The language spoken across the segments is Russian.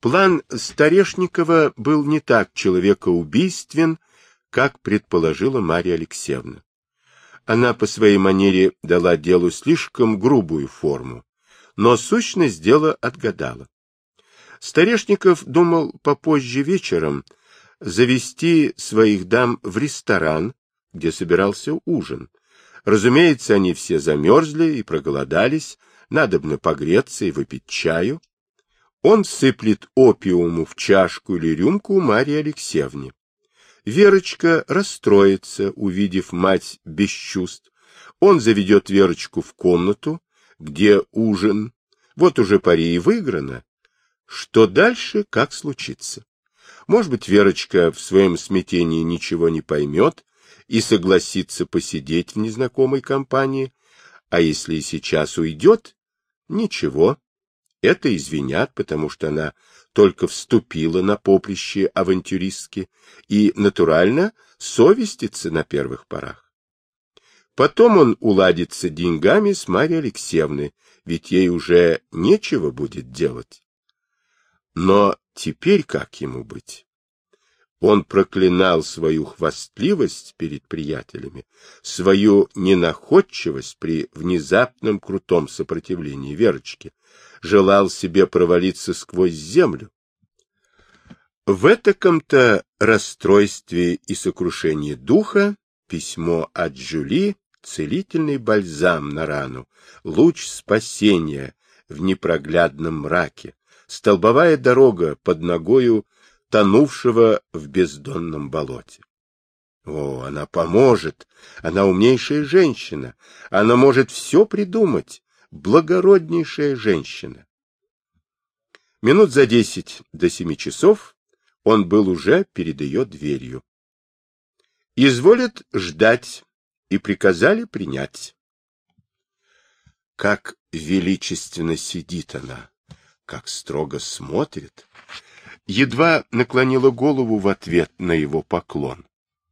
План Старешникова был не так человекоубийствен, как предположила Марья Алексеевна. Она по своей манере дала делу слишком грубую форму, но сущность дела отгадала. Старешников думал попозже вечером завести своих дам в ресторан, где собирался ужин. Разумеется, они все замерзли и проголодались, надобно погреться и выпить чаю. Он сыплет опиуму в чашку или рюмку Марии Алексеевне. Верочка расстроится, увидев мать без чувств. Он заведет Верочку в комнату, где ужин. Вот уже пари и выиграно. Что дальше, как случится? Может быть, Верочка в своем смятении ничего не поймет и согласится посидеть в незнакомой компании, а если и сейчас уйдет, ничего, это извинят, потому что она только вступила на поприще авантюристки и, натурально, совестится на первых порах. Потом он уладится деньгами с Марьей Алексеевной, ведь ей уже нечего будет делать. Но теперь как ему быть? Он проклинал свою хвастливость перед приятелями, свою ненаходчивость при внезапном крутом сопротивлении Верочки, желал себе провалиться сквозь землю. В этаком-то расстройстве и сокрушении духа письмо от Жюли — целительный бальзам на рану, луч спасения в непроглядном мраке, столбовая дорога под ногою тонувшего в бездонном болоте. О, она поможет, она умнейшая женщина, она может все придумать, благороднейшая женщина. Минут за десять до семи часов он был уже перед ее дверью. Изволят ждать и приказали принять. Как величественно сидит она, как строго смотрит, едва наклонила голову в ответ на его поклон.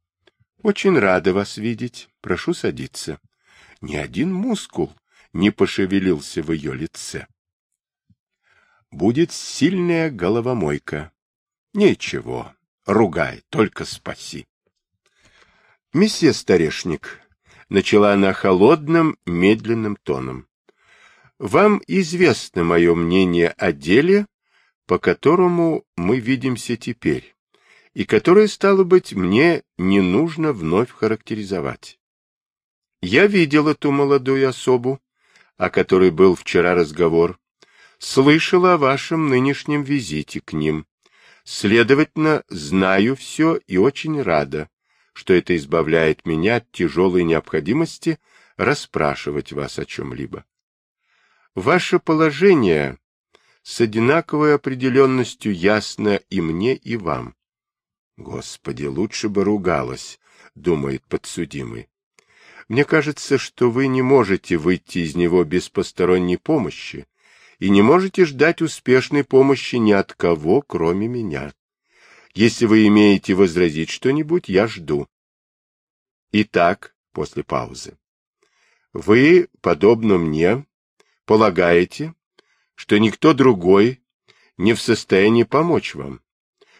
— Очень рада вас видеть. Прошу садиться. Ни один мускул не пошевелился в ее лице. Будет сильная головомойка. Ничего, ругай, только спаси. Месье Старешник, начала она холодным, медленным тоном. Вам известно мое мнение о деле, по которому мы видимся теперь, и которое, стало быть, мне не нужно вновь характеризовать. Я видел эту молодую особу, о которой был вчера разговор, слышал о вашем нынешнем визите к ним. Следовательно, знаю все и очень рада, что это избавляет меня от тяжелой необходимости расспрашивать вас о чем-либо. Ваше положение с одинаковой определенностью ясно и мне, и вам. Господи, лучше бы ругалась, думает подсудимый. Мне кажется, что вы не можете выйти из него без посторонней помощи и не можете ждать успешной помощи ни от кого, кроме меня. Если вы имеете возразить что-нибудь, я жду. Итак, после паузы. Вы, подобно мне, полагаете, что никто другой не в состоянии помочь вам.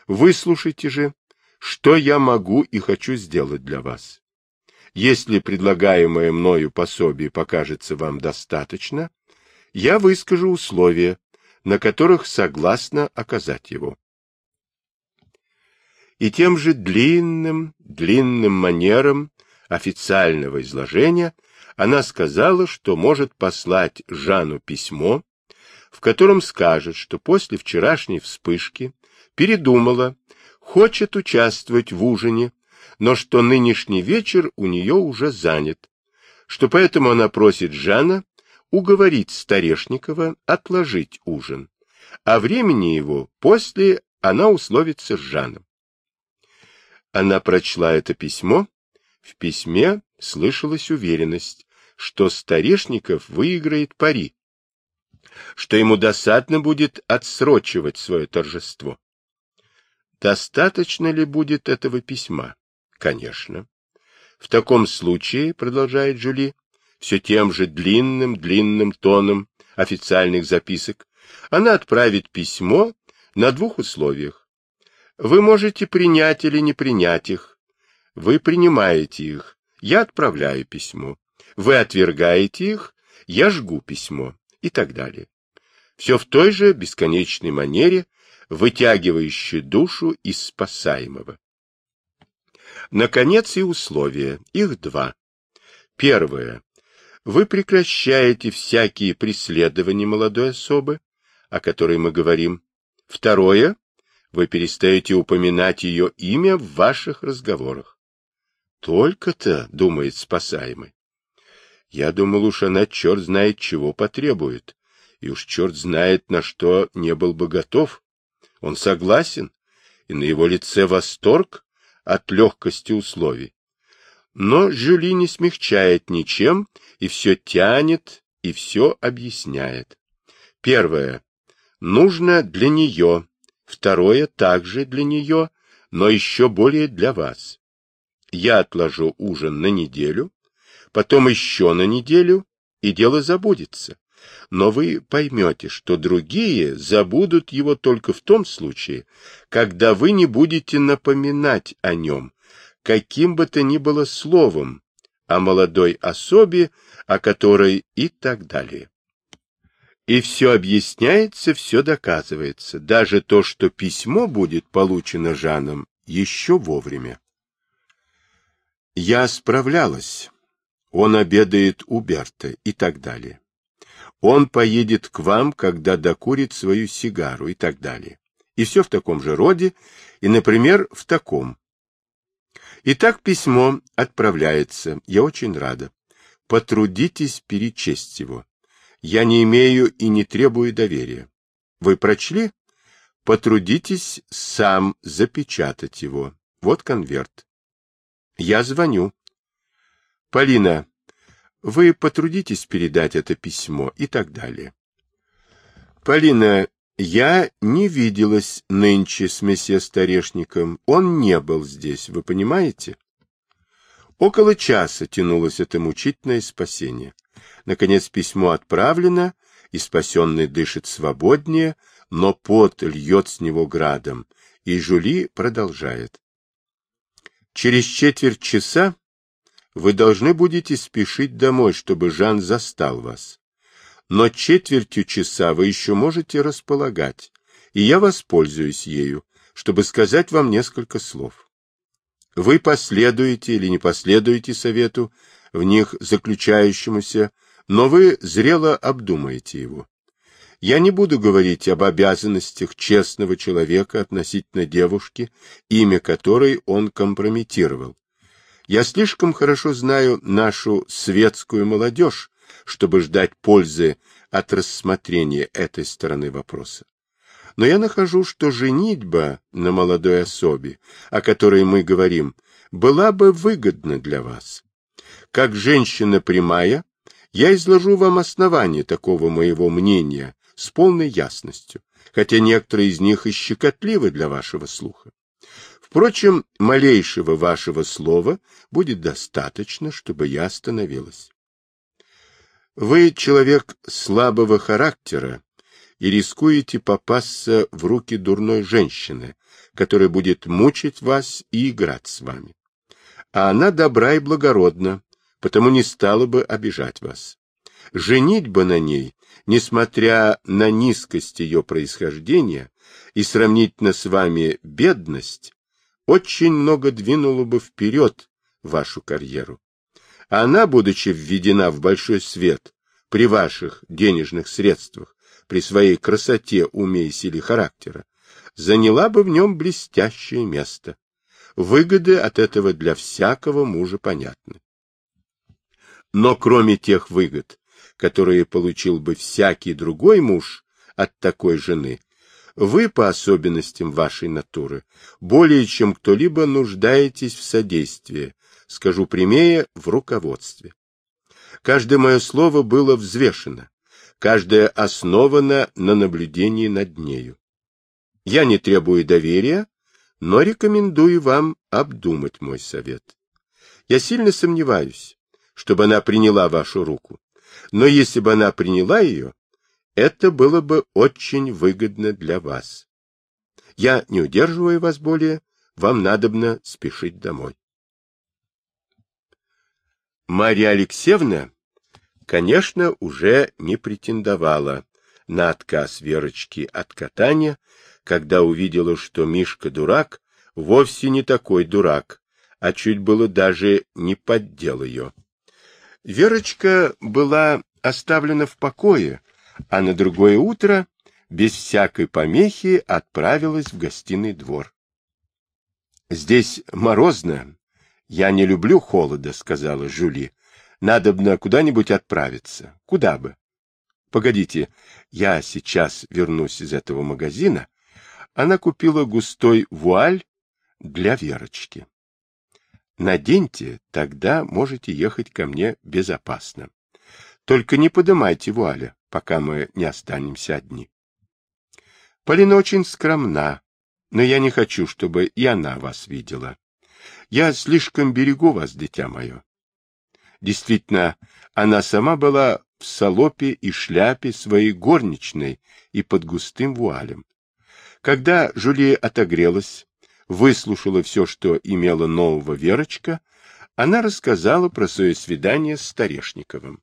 Выслушайте же, что я могу и хочу сделать для вас. Если предлагаемое мною пособие покажется вам достаточно, я выскажу условия, на которых согласна оказать его. И тем же длинным, длинным манером официального изложения она сказала, что может послать Жану письмо, в котором скажет, что после вчерашней вспышки передумала, хочет участвовать в ужине, но что нынешний вечер у нее уже занят, что поэтому она просит Жана уговорить Старешникова отложить ужин, а времени его после она условится с Жаном. Она прочла это письмо. В письме слышалась уверенность, что Старешников выиграет пари, что ему досадно будет отсрочивать свое торжество. Достаточно ли будет этого письма? Конечно. В таком случае, продолжает Жюли, все тем же длинным-длинным тоном официальных записок, она отправит письмо на двух условиях. Вы можете принять или не принять их. Вы принимаете их, я отправляю письмо. Вы отвергаете их, я жгу письмо и так далее. Все в той же бесконечной манере, вытягивающей душу из спасаемого. Наконец и условия, их два. Первое. Вы прекращаете всякие преследования молодой особы, о которой мы говорим. Второе. Вы перестаете упоминать ее имя в ваших разговорах. Только-то, думает спасаемый. Я думал уж она черт знает чего потребует, и уж черт знает на что не был бы готов. Он согласен, и на его лице восторг от легкости условий. Но Жюли не смягчает ничем, и все тянет, и все объясняет. Первое. Нужно для нее. Второе. Также для нее, но еще более для вас. Я отложу ужин на неделю, потом еще на неделю, и дело забудется. Но вы поймете, что другие забудут его только в том случае, когда вы не будете напоминать о нем, каким бы то ни было словом, о молодой особе, о которой и так далее. И все объясняется, все доказывается, даже то, что письмо будет получено Жаном еще вовремя. Я справлялась. Он обедает у Берта и так далее. Он поедет к вам, когда докурит свою сигару и так далее. И все в таком же роде, и, например, в таком. Итак, письмо отправляется. Я очень рада. Потрудитесь перечесть его. Я не имею и не требую доверия. Вы прочли? Потрудитесь сам запечатать его. Вот конверт. Я звоню. Полина, вы потрудитесь передать это письмо и так далее. Полина, я не виделась нынче с месье Старешником. Он не был здесь, вы понимаете? Около часа тянулось это мучительное спасение. Наконец письмо отправлено, и спасенный дышит свободнее, но пот льет с него градом, и Жули продолжает. Через четверть часа вы должны будете спешить домой, чтобы Жан застал вас. Но четвертью часа вы еще можете располагать, и я воспользуюсь ею, чтобы сказать вам несколько слов. Вы последуете или не последуете совету, в них заключающемуся, но вы зрело обдумаете его. Я не буду говорить об обязанностях честного человека относительно девушки, имя которой он компрометировал, я слишком хорошо знаю нашу светскую молодежь, чтобы ждать пользы от рассмотрения этой стороны вопроса. Но я нахожу, что женитьба на молодой особе, о которой мы говорим, была бы выгодна для вас. Как женщина прямая, я изложу вам основания такого моего мнения с полной ясностью, хотя некоторые из них и щекотливы для вашего слуха. Впрочем, малейшего вашего слова будет достаточно, чтобы я остановилась. Вы человек слабого характера и рискуете попасться в руки дурной женщины, которая будет мучить вас и играть с вами. А она добра и благородна, потому не стала бы обижать вас. Женить бы на ней, несмотря на низкость ее происхождения и сравнительно с вами бедность, очень много двинуло бы вперед вашу карьеру. Она, будучи введена в большой свет при ваших денежных средствах, при своей красоте, уме и силе характера, заняла бы в нем блестящее место. Выгоды от этого для всякого мужа понятны. Но кроме тех выгод, которые получил бы всякий другой муж от такой жены, вы, по особенностям вашей натуры, более чем кто-либо нуждаетесь в содействии, скажу прямее, в руководстве. Каждое мое слово было взвешено, каждое основано на наблюдении над нею. Я не требую доверия, но рекомендую вам обдумать мой совет. Я сильно сомневаюсь, чтобы она приняла вашу руку, но если бы она приняла ее, это было бы очень выгодно для вас. Я не удерживаю вас более, вам надобно спешить домой. Марья Алексеевна, конечно, уже не претендовала на отказ Верочки от катания, когда увидела, что Мишка дурак, вовсе не такой дурак, а чуть было даже не поддел ее. Верочка была оставлена в покое, а на другое утро, без всякой помехи, отправилась в гостиный двор. — Здесь морозно. Я не люблю холода, — сказала Жюли. — Надобно куда-нибудь отправиться. Куда бы? — Погодите, я сейчас вернусь из этого магазина. Она купила густой вуаль для Верочки. Наденьте, тогда можете ехать ко мне безопасно. Только не подымайте вуаля, пока мы не останемся одни. Полина очень скромна, но я не хочу, чтобы и она вас видела. Я слишком берегу вас, дитя мое. Действительно, она сама была в салопе и шляпе своей горничной и под густым вуалем. Когда Жюли отогрелась, выслушала все, что имела нового Верочка, она рассказала про свое свидание с Старешниковым.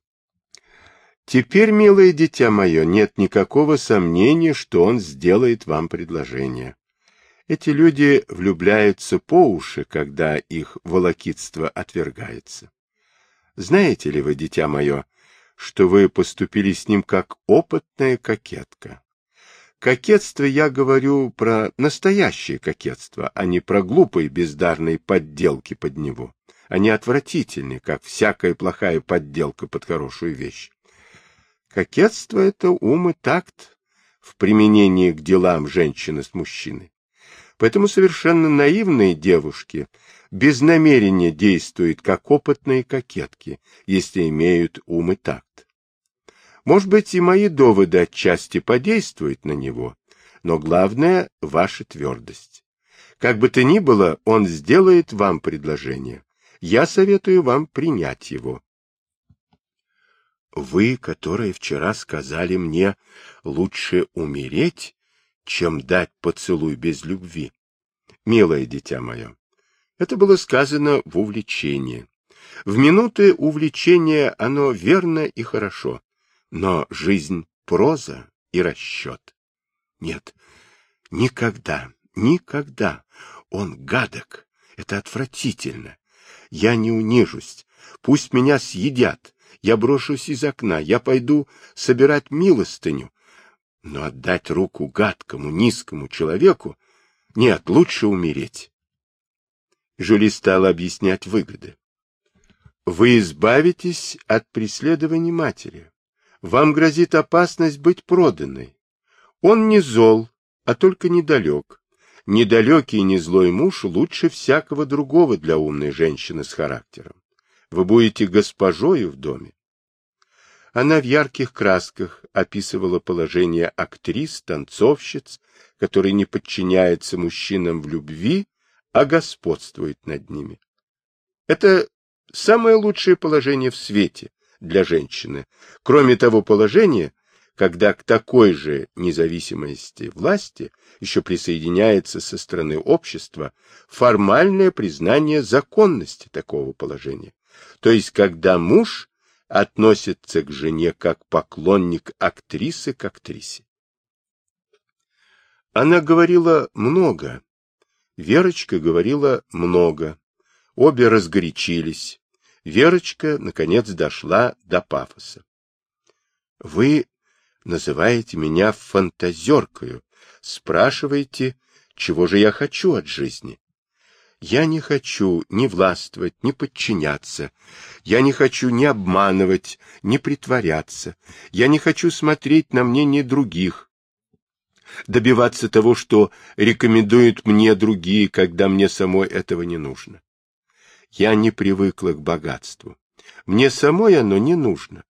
Теперь, милое дитя мое, нет никакого сомнения, что он сделает вам предложение. Эти люди влюбляются по уши, когда их волокитство отвергается. Знаете ли вы, дитя мое, что вы поступили с ним как опытная кокетка? Кокетство я говорю про настоящее кокетство, а не про глупые бездарные подделки под него. Они отвратительны, как всякая плохая подделка под хорошую вещь. Кокетство — это ум и такт в применении к делам женщины с мужчиной. Поэтому совершенно наивные девушки без намерения действуют как опытные кокетки, если имеют ум и такт. Может быть, и мои доводы отчасти подействуют на него, но главное — ваша твердость. Как бы то ни было, он сделает вам предложение. Я советую вам принять его. Вы, которые вчера сказали мне, лучше умереть, чем дать поцелуй без любви. Милое дитя мое, это было сказано в увлечении. В минуты увлечения оно верно и хорошо. Но жизнь — проза и расчет. Нет, никогда, никогда. Он гадок. Это отвратительно. Я не унижусь. Пусть меня съедят. Я брошусь из окна. Я пойду собирать милостыню. Но отдать руку гадкому, низкому человеку? Нет, лучше умереть. Жюли стала объяснять выгоды. Вы избавитесь от преследования матери. Вам грозит опасность быть проданной. Он не зол, а только недалек. Недалекий и не злой муж лучше всякого другого для умной женщины с характером. Вы будете госпожою в доме. Она в ярких красках описывала положение актрис, танцовщиц, которые не подчиняются мужчинам в любви, а господствуют над ними. Это самое лучшее положение в свете, для женщины, кроме того положения, когда к такой же независимости власти еще присоединяется со стороны общества формальное признание законности такого положения, то есть когда муж относится к жене как поклонник актрисы к актрисе. Она говорила много, Верочка говорила много, обе разгорячились, Верочка, наконец, дошла до пафоса. — Вы называете меня фантазеркою, спрашиваете, чего же я хочу от жизни. Я не хочу ни властвовать, ни подчиняться. Я не хочу ни обманывать, ни притворяться. Я не хочу смотреть на мнение других, добиваться того, что рекомендуют мне другие, когда мне самой этого не нужно. Я не привыкла к богатству. Мне самой оно не нужно.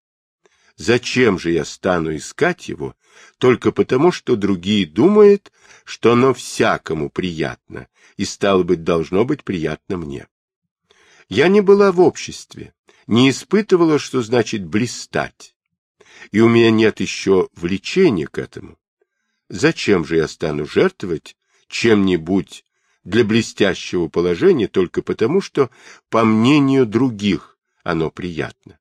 Зачем же я стану искать его, только потому, что другие думают, что оно всякому приятно, и, стало быть, должно быть приятно мне. Я не была в обществе, не испытывала, что значит блистать, и у меня нет еще влечения к этому. Зачем же я стану жертвовать чем-нибудь для блестящего положения только потому, что, по мнению других, оно приятно.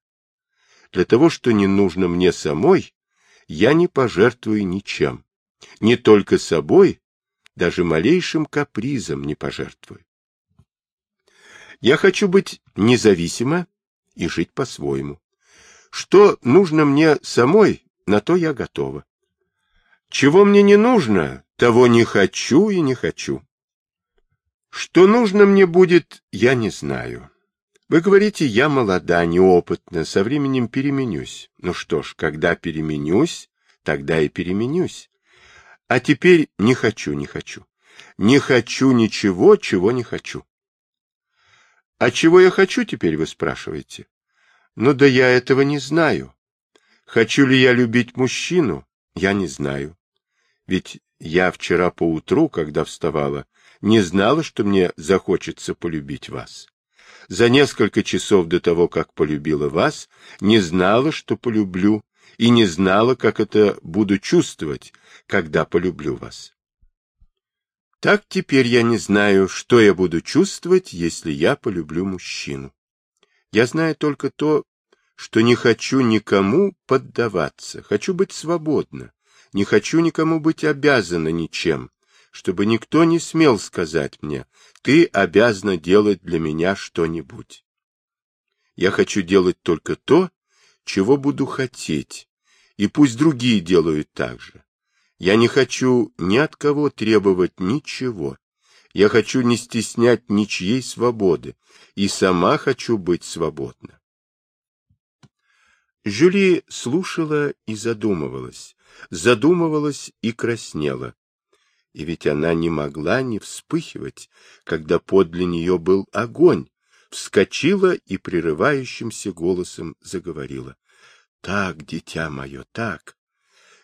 Для того, что не нужно мне самой, я не пожертвую ничем. Не только собой, даже малейшим капризом не пожертвую. Я хочу быть независима и жить по-своему. Что нужно мне самой, на то я готова. Чего мне не нужно, того не хочу и не хочу. Что нужно мне будет, я не знаю. Вы говорите, я молода, неопытна, со временем переменюсь. Ну что ж, когда переменюсь, тогда и переменюсь. А теперь не хочу, не хочу. Не хочу ничего, чего не хочу. А чего я хочу теперь, вы спрашиваете? Ну да я этого не знаю. Хочу ли я любить мужчину? Я не знаю. Ведь я вчера поутру, когда вставала, не знала, что мне захочется полюбить вас. За несколько часов до того, как полюбила вас, не знала, что полюблю, и не знала, как это буду чувствовать, когда полюблю вас. Так теперь я не знаю, что я буду чувствовать, если я полюблю мужчину. Я знаю только то, что не хочу никому поддаваться, хочу быть свободна, не хочу никому быть обязана ничем, чтобы никто не смел сказать мне, ты обязана делать для меня что-нибудь. Я хочу делать только то, чего буду хотеть, и пусть другие делают так же. Я не хочу ни от кого требовать ничего. Я хочу не стеснять ничьей свободы, и сама хочу быть свободна. Жюли слушала и задумывалась, задумывалась и краснела. И ведь она не могла не вспыхивать, когда подле нее был огонь, вскочила и прерывающимся голосом заговорила. — Так, дитя мое, так.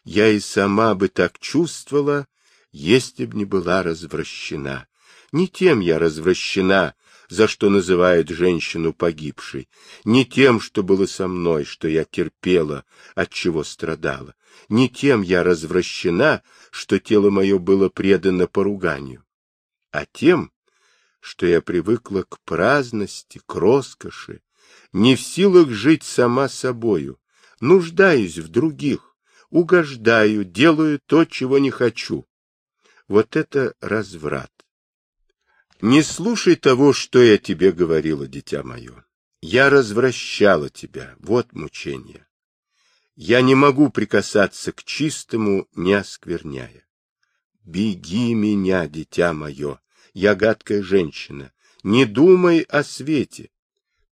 Я и сама бы так чувствовала, если б не была развращена. Не тем я развращена, за что называют женщину погибшей, не тем, что было со мной, что я терпела, от чего страдала, не тем я развращена, что тело мое было предано поруганию, а тем, что я привыкла к праздности, к роскоши, не в силах жить сама собою, нуждаюсь в других, угождаю, делаю то, чего не хочу. Вот это разврат. Не слушай того, что я тебе говорила, дитя мое. Я развращала тебя, вот мучение. Я не могу прикасаться к чистому, не оскверняя. Беги меня, дитя мое, я гадкая женщина, не думай о свете.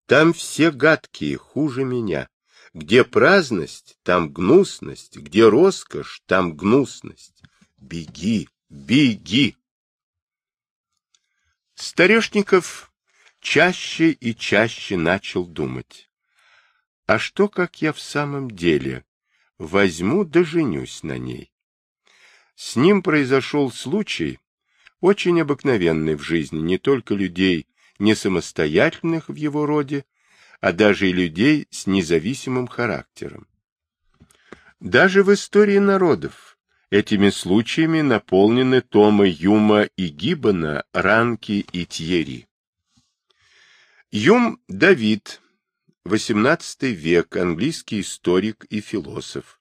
Там все гадкие, хуже меня. Где праздность, там гнусность, где роскошь, там гнусность. Беги, беги! Старешников чаще и чаще начал думать. А что, как я в самом деле возьму да женюсь на ней? С ним произошел случай, очень обыкновенный в жизни не только людей, не самостоятельных в его роде, а даже и людей с независимым характером. Даже в истории народов Этими случаями наполнены томы Юма и Гиббона, Ранки и Тьери. Юм Давид, XVIII век, английский историк и философ.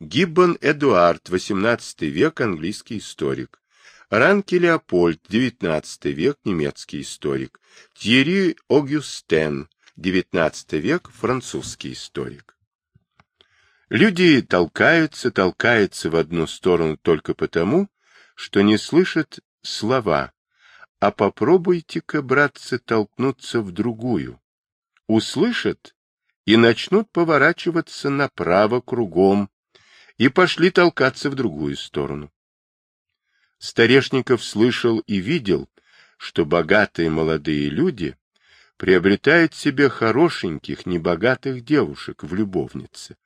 Гиббон Эдуард, XVIII век, английский историк. Ранки Леопольд, XIX век, немецкий историк. Тьери Огюстен, XIX век, французский историк. Люди толкаются, толкаются в одну сторону только потому, что не слышат слова, а попробуйте-ка, братцы, толкнуться в другую. Услышат и начнут поворачиваться направо кругом, и пошли толкаться в другую сторону. Старешников слышал и видел, что богатые молодые люди приобретают себе хорошеньких, небогатых девушек в любовнице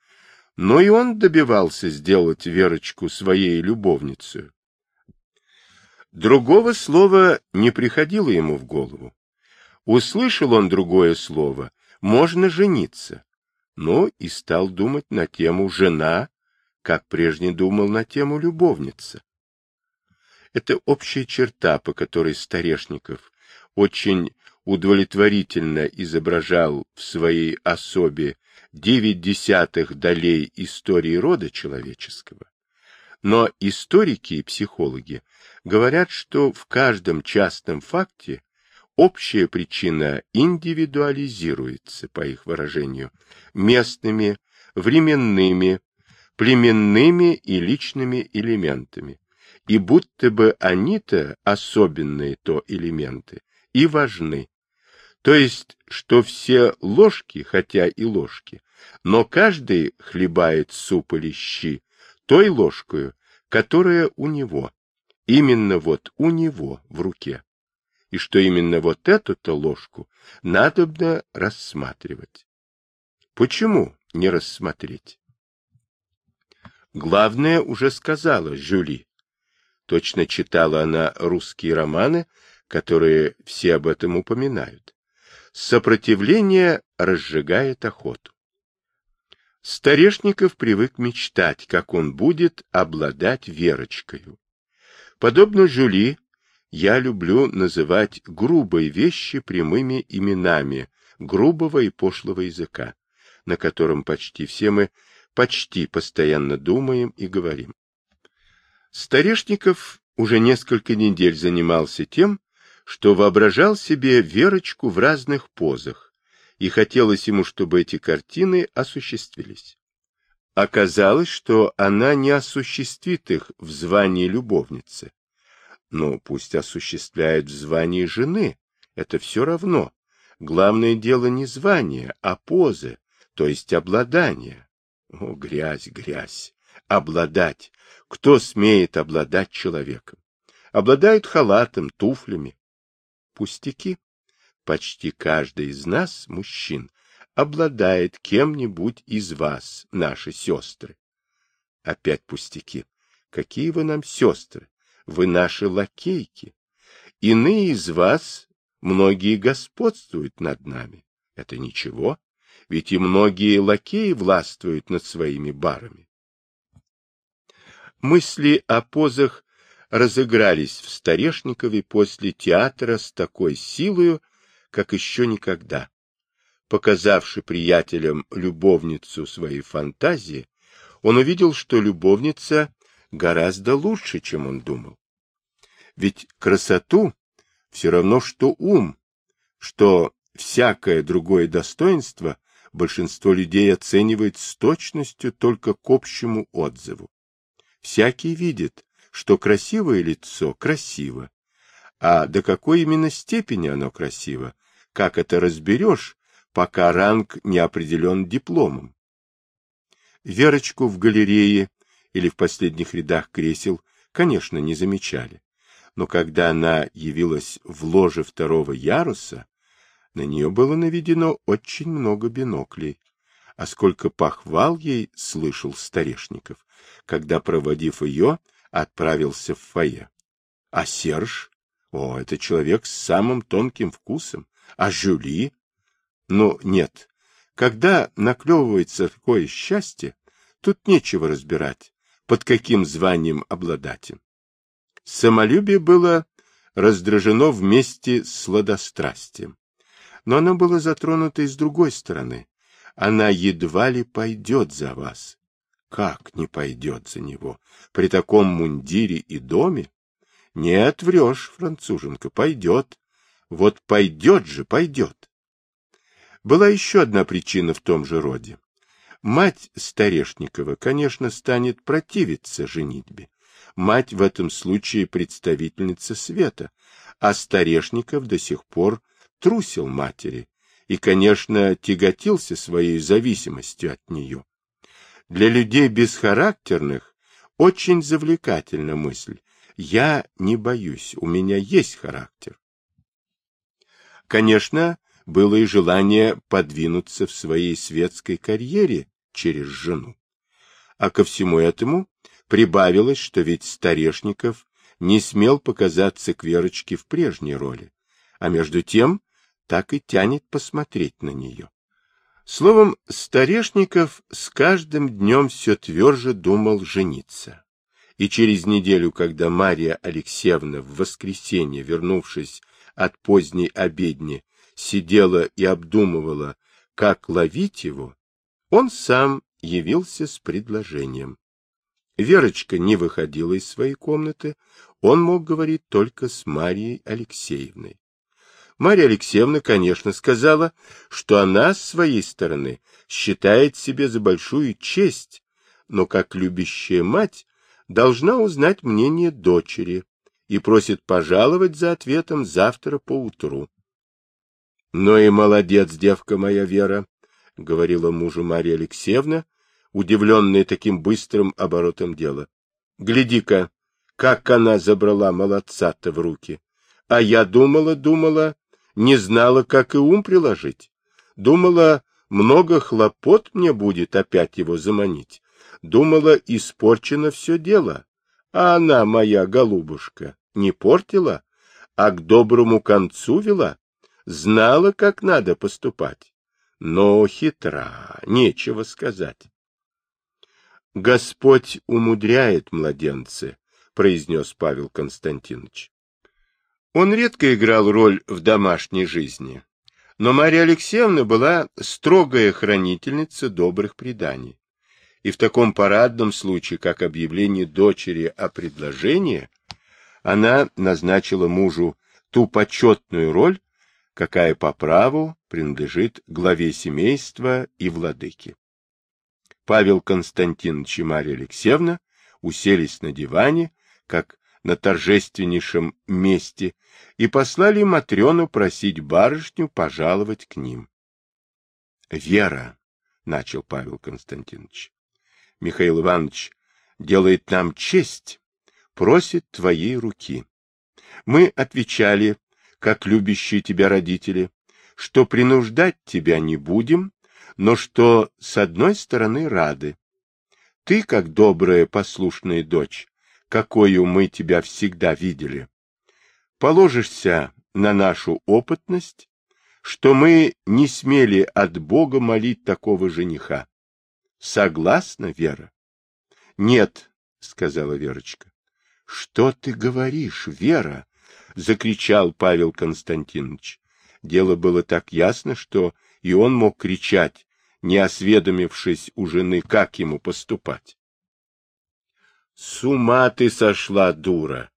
но и он добивался сделать Верочку своей любовницей. Другого слова не приходило ему в голову. Услышал он другое слово «можно жениться», но и стал думать на тему «жена», как прежде думал на тему «любовница». Это общая черта, по которой Старешников очень удовлетворительно изображал в своей особе девять десятых долей истории рода человеческого. Но историки и психологи говорят, что в каждом частном факте общая причина индивидуализируется, по их выражению, местными, временными, племенными и личными элементами, и будто бы они-то особенные то элементы и важны. То есть, что все ложки, хотя и ложки, но каждый хлебает суп или щи той ложкою, которая у него, именно вот у него в руке. И что именно вот эту-то ложку надобно рассматривать. Почему не рассмотреть? Главное уже сказала Жюли. Точно читала она русские романы, которые все об этом упоминают. Сопротивление разжигает охоту. Старешников привык мечтать, как он будет обладать Верочкою. Подобно Жюли, я люблю называть грубые вещи прямыми именами грубого и пошлого языка, на котором почти все мы почти постоянно думаем и говорим. Старешников уже несколько недель занимался тем, что воображал себе Верочку в разных позах, и хотелось ему, чтобы эти картины осуществились. Оказалось, что она не осуществит их в звании любовницы. Но пусть осуществляет в звании жены, это все равно. Главное дело не звание, а позы, то есть обладание. О, грязь, грязь! Обладать! Кто смеет обладать человеком? Обладают халатом, туфлями. Пустяки. Почти каждый из нас, мужчин, обладает кем-нибудь из вас, наши сестры. Опять пустяки. Какие вы нам сестры? Вы наши лакейки. Иные из вас, многие господствуют над нами. Это ничего ведь и многие лакеи властвуют над своими барами. Мысли о позах разыгрались в Старешникове после театра с такой силою, как еще никогда. Показавши приятелям любовницу своей фантазии, он увидел, что любовница гораздо лучше, чем он думал. Ведь красоту все равно, что ум, что всякое другое достоинство большинство людей оценивает с точностью только к общему отзыву. Всякий видит, что красивое лицо красиво, а до какой именно степени оно красиво, как это разберешь, пока ранг не определен дипломом. Верочку в галерее или в последних рядах кресел, конечно, не замечали, но когда она явилась в ложе второго яруса, на нее было наведено очень много биноклей. А сколько похвал ей слышал Старешников, когда, проводив ее, отправился в фойе. А Серж? О, это человек с самым тонким вкусом. А Жюли? Ну, нет. Когда наклевывается такое счастье, тут нечего разбирать, под каким званием обладатель. Самолюбие было раздражено вместе с сладострастием но оно было затронуто и с другой стороны. Она едва ли пойдет за вас. Как не пойдет за него? При таком мундире и доме? Нет, врешь, француженка, пойдет. Вот пойдет же, пойдет. Была еще одна причина в том же роде. Мать Старешникова, конечно, станет противиться женитьбе. Мать в этом случае представительница света, а Старешников до сих пор трусил матери и, конечно, тяготился своей зависимостью от нее. Для людей бесхарактерных очень завлекательна мысль «я не боюсь, у меня есть характер». Конечно, было и желание подвинуться в своей светской карьере через жену. А ко всему этому прибавилось, что ведь Старешников не смел показаться к Верочке в прежней роли, а между тем так и тянет посмотреть на нее. Словом, Старешников с каждым днем все тверже думал жениться. И через неделю, когда Мария Алексеевна в воскресенье, вернувшись от поздней обедни, сидела и обдумывала, как ловить его, он сам явился с предложением. Верочка не выходила из своей комнаты, он мог говорить только с Марией Алексеевной. Марья Алексеевна, конечно, сказала, что она, с своей стороны, считает себе за большую честь, но как любящая мать должна узнать мнение дочери и просит пожаловать за ответом завтра поутру. — Ну и молодец, девка моя Вера, — говорила мужу Марья Алексеевна, удивленная таким быстрым оборотом дела. — Гляди-ка, как она забрала молодца-то в руки. А я думала, думала, не знала, как и ум приложить. Думала, много хлопот мне будет опять его заманить. Думала, испорчено все дело. А она, моя голубушка, не портила, а к доброму концу вела. Знала, как надо поступать. Но хитра, нечего сказать. Господь умудряет младенцы, произнес Павел Константинович. Он редко играл роль в домашней жизни, но Марья Алексеевна была строгая хранительница добрых преданий. И в таком парадном случае, как объявление дочери о предложении, она назначила мужу ту почетную роль, какая по праву принадлежит главе семейства и владыке. Павел Константинович и Марья Алексеевна уселись на диване, как на торжественнейшем месте, и послали Матрёну просить барышню пожаловать к ним. — Вера, — начал Павел Константинович, — Михаил Иванович делает нам честь, просит твоей руки. Мы отвечали, как любящие тебя родители, что принуждать тебя не будем, но что, с одной стороны, рады. Ты, как добрая послушная дочь, какую мы тебя всегда видели, положишься на нашу опытность, что мы не смели от Бога молить такого жениха. Согласна, Вера? — Нет, — сказала Верочка. — Что ты говоришь, Вера? — закричал Павел Константинович. Дело было так ясно, что и он мог кричать, не осведомившись у жены, как ему поступать. — С ума ты сошла, дура!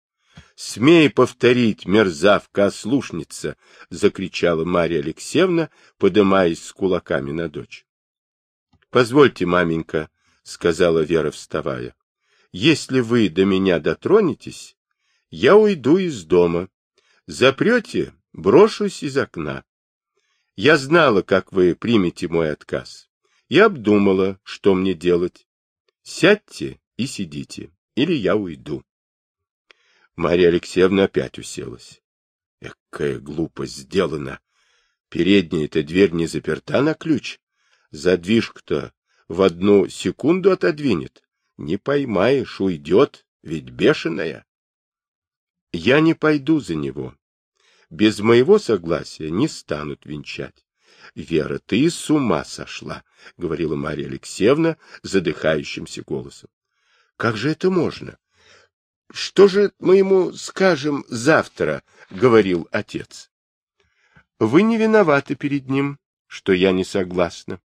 Смей повторить, мерзавка-ослушница! — закричала Марья Алексеевна, подымаясь с кулаками на дочь. — Позвольте, маменька, — сказала Вера, вставая. — Если вы до меня дотронетесь, я уйду из дома. Запрете, брошусь из окна. Я знала, как вы примете мой отказ. И обдумала, что мне делать. Сядьте и сидите, или я уйду. Марья Алексеевна опять уселась. Какая глупость сделана! Передняя-то дверь не заперта на ключ. Задвижку-то в одну секунду отодвинет. Не поймаешь, уйдет, ведь бешеная. Я не пойду за него. Без моего согласия не станут венчать. — Вера, ты с ума сошла, — говорила Марья Алексеевна задыхающимся голосом. — Как же это можно? — Что же мы ему скажем завтра? — говорил отец. — Вы не виноваты перед ним, что я не согласна.